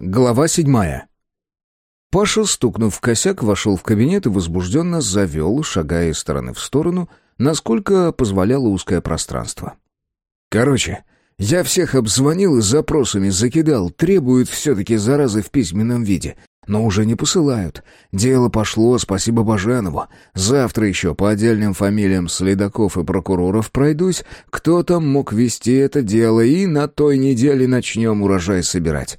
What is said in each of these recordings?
Глава седьмая. Паша, стукнув в косяк, вошел в кабинет и возбужденно завел, шагая из стороны в сторону, насколько позволяло узкое пространство. «Короче, я всех обзвонил и запросами закидал, требуют все-таки заразы в письменном виде, но уже не посылают. Дело пошло, спасибо Баженову. Завтра еще по отдельным фамилиям следаков и прокуроров пройдусь, кто там мог вести это дело, и на той неделе начнем урожай собирать».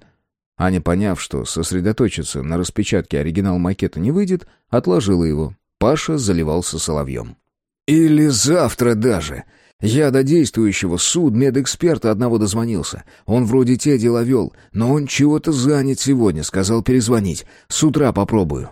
Аня, поняв, что сосредоточиться на распечатке оригинал макета не выйдет, отложила его. Паша заливался соловьем. «Или завтра даже. Я до действующего судмедэксперта одного дозвонился. Он вроде те дела вел, но он чего-то занят сегодня, сказал перезвонить. С утра попробую».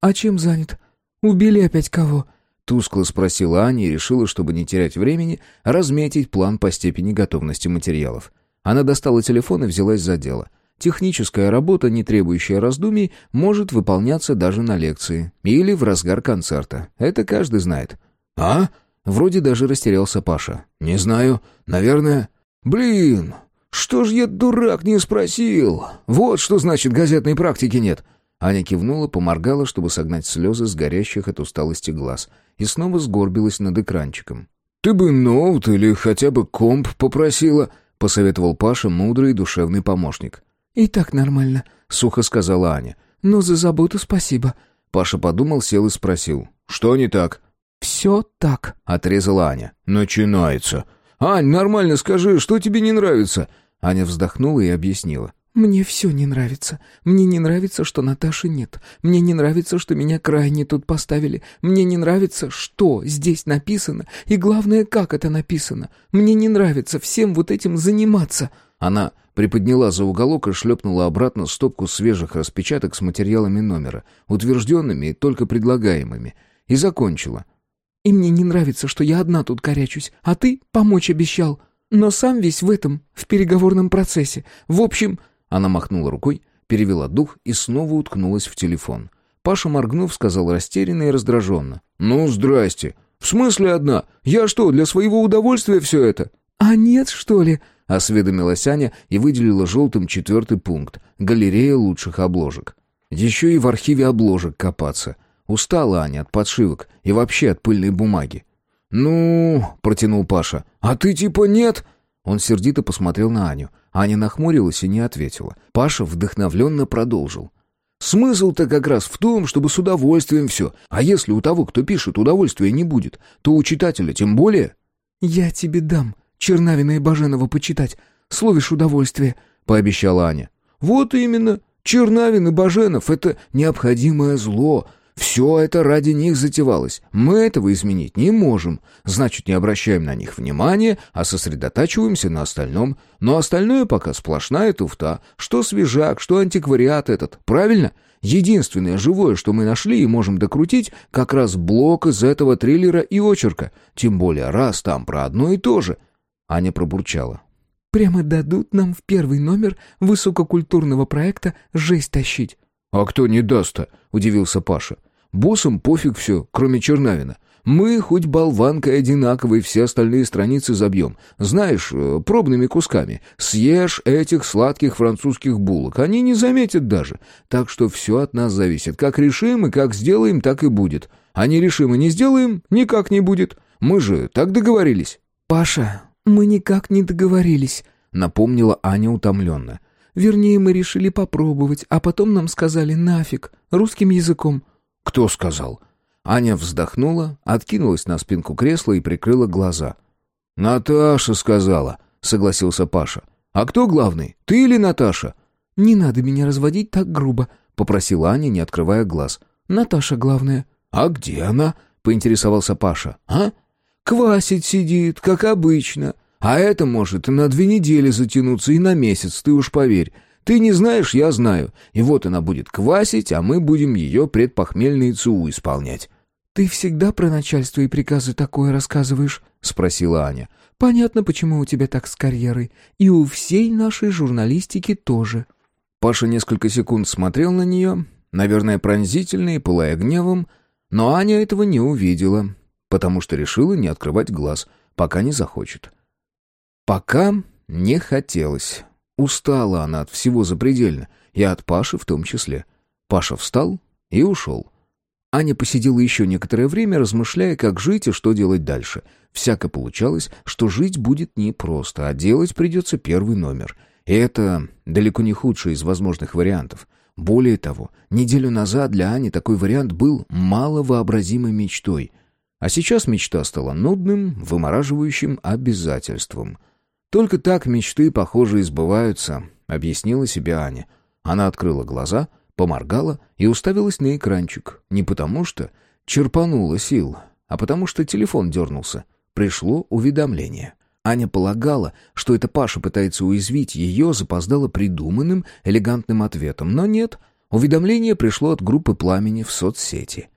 «А чем занят? Убили опять кого?» Тускло спросила Аня и решила, чтобы не терять времени, разметить план по степени готовности материалов. Она достала телефон и взялась за дело. Техническая работа, не требующая раздумий, может выполняться даже на лекции или в разгар концерта. Это каждый знает. «А?» Вроде даже растерялся Паша. «Не знаю. Наверное...» «Блин, что ж я, дурак, не спросил? Вот что значит газетной практики нет». Аня кивнула, поморгала, чтобы согнать слезы с горящих от усталости глаз, и снова сгорбилась над экранчиком. «Ты бы ноут или хотя бы комп попросила», — посоветовал Паша, мудрый душевный помощник. «И так нормально», — сухо сказала Аня. «Но за заботу спасибо». Паша подумал, сел и спросил. «Что не так?» «Все так», — отрезала Аня. «Начинается». «Ань, нормально скажи, что тебе не нравится?» Аня вздохнула и объяснила. «Мне все не нравится. Мне не нравится, что Наташи нет. Мне не нравится, что меня крайне тут поставили. Мне не нравится, что здесь написано. И главное, как это написано. Мне не нравится всем вот этим заниматься». Она приподняла за уголок и шлепнула обратно стопку свежих распечаток с материалами номера, утвержденными и только предлагаемыми, и закончила. «И мне не нравится, что я одна тут корячусь, а ты помочь обещал. Но сам весь в этом, в переговорном процессе. В общем...» Она махнула рукой, перевела дух и снова уткнулась в телефон. Паша, моргнув, сказал растерянно и раздраженно. «Ну, здрасте. В смысле одна? Я что, для своего удовольствия все это?» «А нет, что ли?» — осведомилась Аня и выделила желтым четвертый пункт — галерея лучших обложек. Еще и в архиве обложек копаться. Устала Аня от подшивок и вообще от пыльной бумаги. «Ну...» — протянул Паша. «А ты типа нет?» Он сердито посмотрел на Аню. Аня нахмурилась и не ответила. Паша вдохновленно продолжил. «Смысл-то как раз в том, чтобы с удовольствием все. А если у того, кто пишет, удовольствия не будет, то у читателя тем более...» «Я тебе дам», Чернавина и Баженова почитать. Словишь удовольствие», — пообещала Аня. «Вот именно. Чернавин и Баженов — это необходимое зло. Все это ради них затевалось. Мы этого изменить не можем. Значит, не обращаем на них внимания, а сосредотачиваемся на остальном. Но остальное пока сплошная туфта. Что свежак, что антиквариат этот. Правильно? Единственное живое, что мы нашли и можем докрутить, как раз блок из этого триллера и очерка. Тем более раз там про одно и то же. Аня пробурчала. «Прямо дадут нам в первый номер высококультурного проекта жесть тащить». «А кто не даст-то?» — удивился Паша. «Боссам пофиг все, кроме Чернавина. Мы хоть болванкой одинаковой все остальные страницы забьем. Знаешь, э, пробными кусками. Съешь этих сладких французских булок. Они не заметят даже. Так что все от нас зависит. Как решим и как сделаем, так и будет. А не решим и не сделаем, никак не будет. Мы же так договорились». «Паша, «Мы никак не договорились», — напомнила Аня утомленно. «Вернее, мы решили попробовать, а потом нам сказали «нафиг» русским языком». «Кто сказал?» Аня вздохнула, откинулась на спинку кресла и прикрыла глаза. «Наташа сказала», — согласился Паша. «А кто главный, ты или Наташа?» «Не надо меня разводить так грубо», — попросила Аня, не открывая глаз. «Наташа главная». «А где она?» — поинтересовался Паша. «А? Квасить сидит, как обычно. А это может и на две недели затянуться, и на месяц, ты уж поверь. Ты не знаешь, я знаю. И вот она будет квасить, а мы будем ее предпохмельные ЦУ исполнять». «Ты всегда про начальство и приказы такое рассказываешь?» — спросила Аня. «Понятно, почему у тебя так с карьерой. И у всей нашей журналистики тоже». Паша несколько секунд смотрел на нее, наверное, пронзительно и пылая гневом, но Аня этого не увидела потому что решила не открывать глаз, пока не захочет. Пока не хотелось. Устала она от всего запредельно, и от Паши в том числе. Паша встал и ушел. Аня посидела еще некоторое время, размышляя, как жить и что делать дальше. Всяко получалось, что жить будет непросто, а делать придется первый номер. И это далеко не худший из возможных вариантов. Более того, неделю назад для Ани такой вариант был маловообразимой мечтой. А сейчас мечта стала нудным, вымораживающим обязательством. «Только так мечты, похоже, избываются», — объяснила себе Аня. Она открыла глаза, поморгала и уставилась на экранчик. Не потому что черпанула сил, а потому что телефон дернулся. Пришло уведомление. Аня полагала, что это Паша пытается уязвить ее запоздало придуманным, элегантным ответом, но нет. Уведомление пришло от группы «Пламени» в соцсети.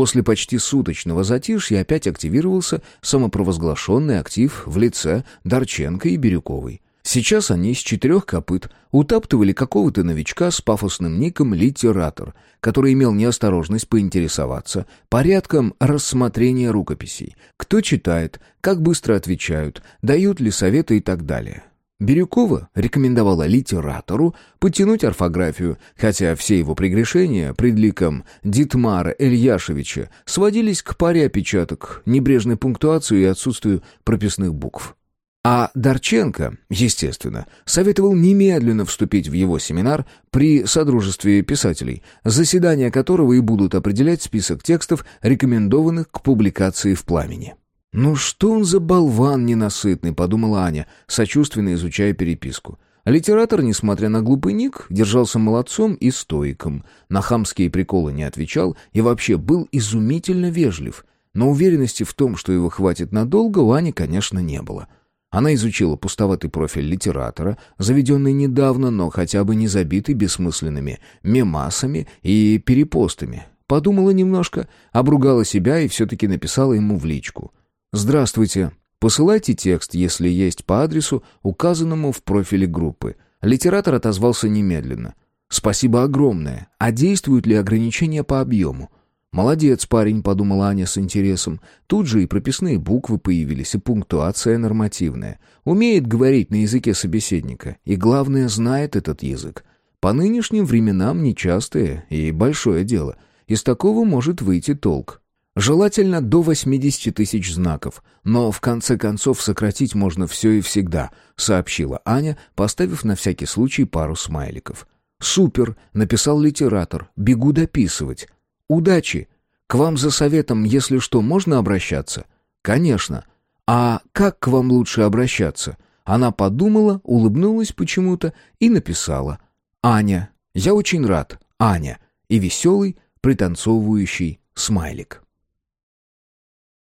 После почти суточного затишья опять активировался самопровозглашенный актив в лице Дарченко и Бирюковой. Сейчас они с четырех копыт утаптывали какого-то новичка с пафосным ником «Литератор», который имел неосторожность поинтересоваться порядком рассмотрения рукописей, кто читает, как быстро отвечают, дают ли советы и так далее. Бирюкова рекомендовала литератору подтянуть орфографию, хотя все его прегрешения пред ликом Дитмара Ильяшевича сводились к паре опечаток, небрежной пунктуации и отсутствию прописных букв. А Дарченко, естественно, советовал немедленно вступить в его семинар при Содружестве писателей, заседания которого и будут определять список текстов, рекомендованных к публикации в «Пламени». «Ну что он за болван ненасытный», — подумала Аня, сочувственно изучая переписку. Литератор, несмотря на глупый ник, держался молодцом и стоиком, на хамские приколы не отвечал и вообще был изумительно вежлив. Но уверенности в том, что его хватит надолго, у Ани, конечно, не было — она изучила пустоватый профиль литератора, заведенный недавно, но хотя бы не забитый бессмысленными мемасами и перепостами. Подумала немножко, обругала себя и все-таки написала ему в личку. «Здравствуйте. Посылайте текст, если есть, по адресу, указанному в профиле группы». Литератор отозвался немедленно. «Спасибо огромное. А действуют ли ограничения по объему?» «Молодец, парень», — подумала Аня с интересом. Тут же и прописные буквы появились, и пунктуация нормативная. Умеет говорить на языке собеседника, и, главное, знает этот язык. По нынешним временам нечастое и большое дело. Из такого может выйти толк. Желательно до 80 тысяч знаков, но в конце концов сократить можно все и всегда, сообщила Аня, поставив на всякий случай пару смайликов. «Супер!» — написал литератор. «Бегу дописывать». Удачи. К вам за советом, если что, можно обращаться? Конечно. А как к вам лучше обращаться? Она подумала, улыбнулась почему-то и написала. Аня. Я очень рад. Аня. И веселый, пританцовывающий смайлик.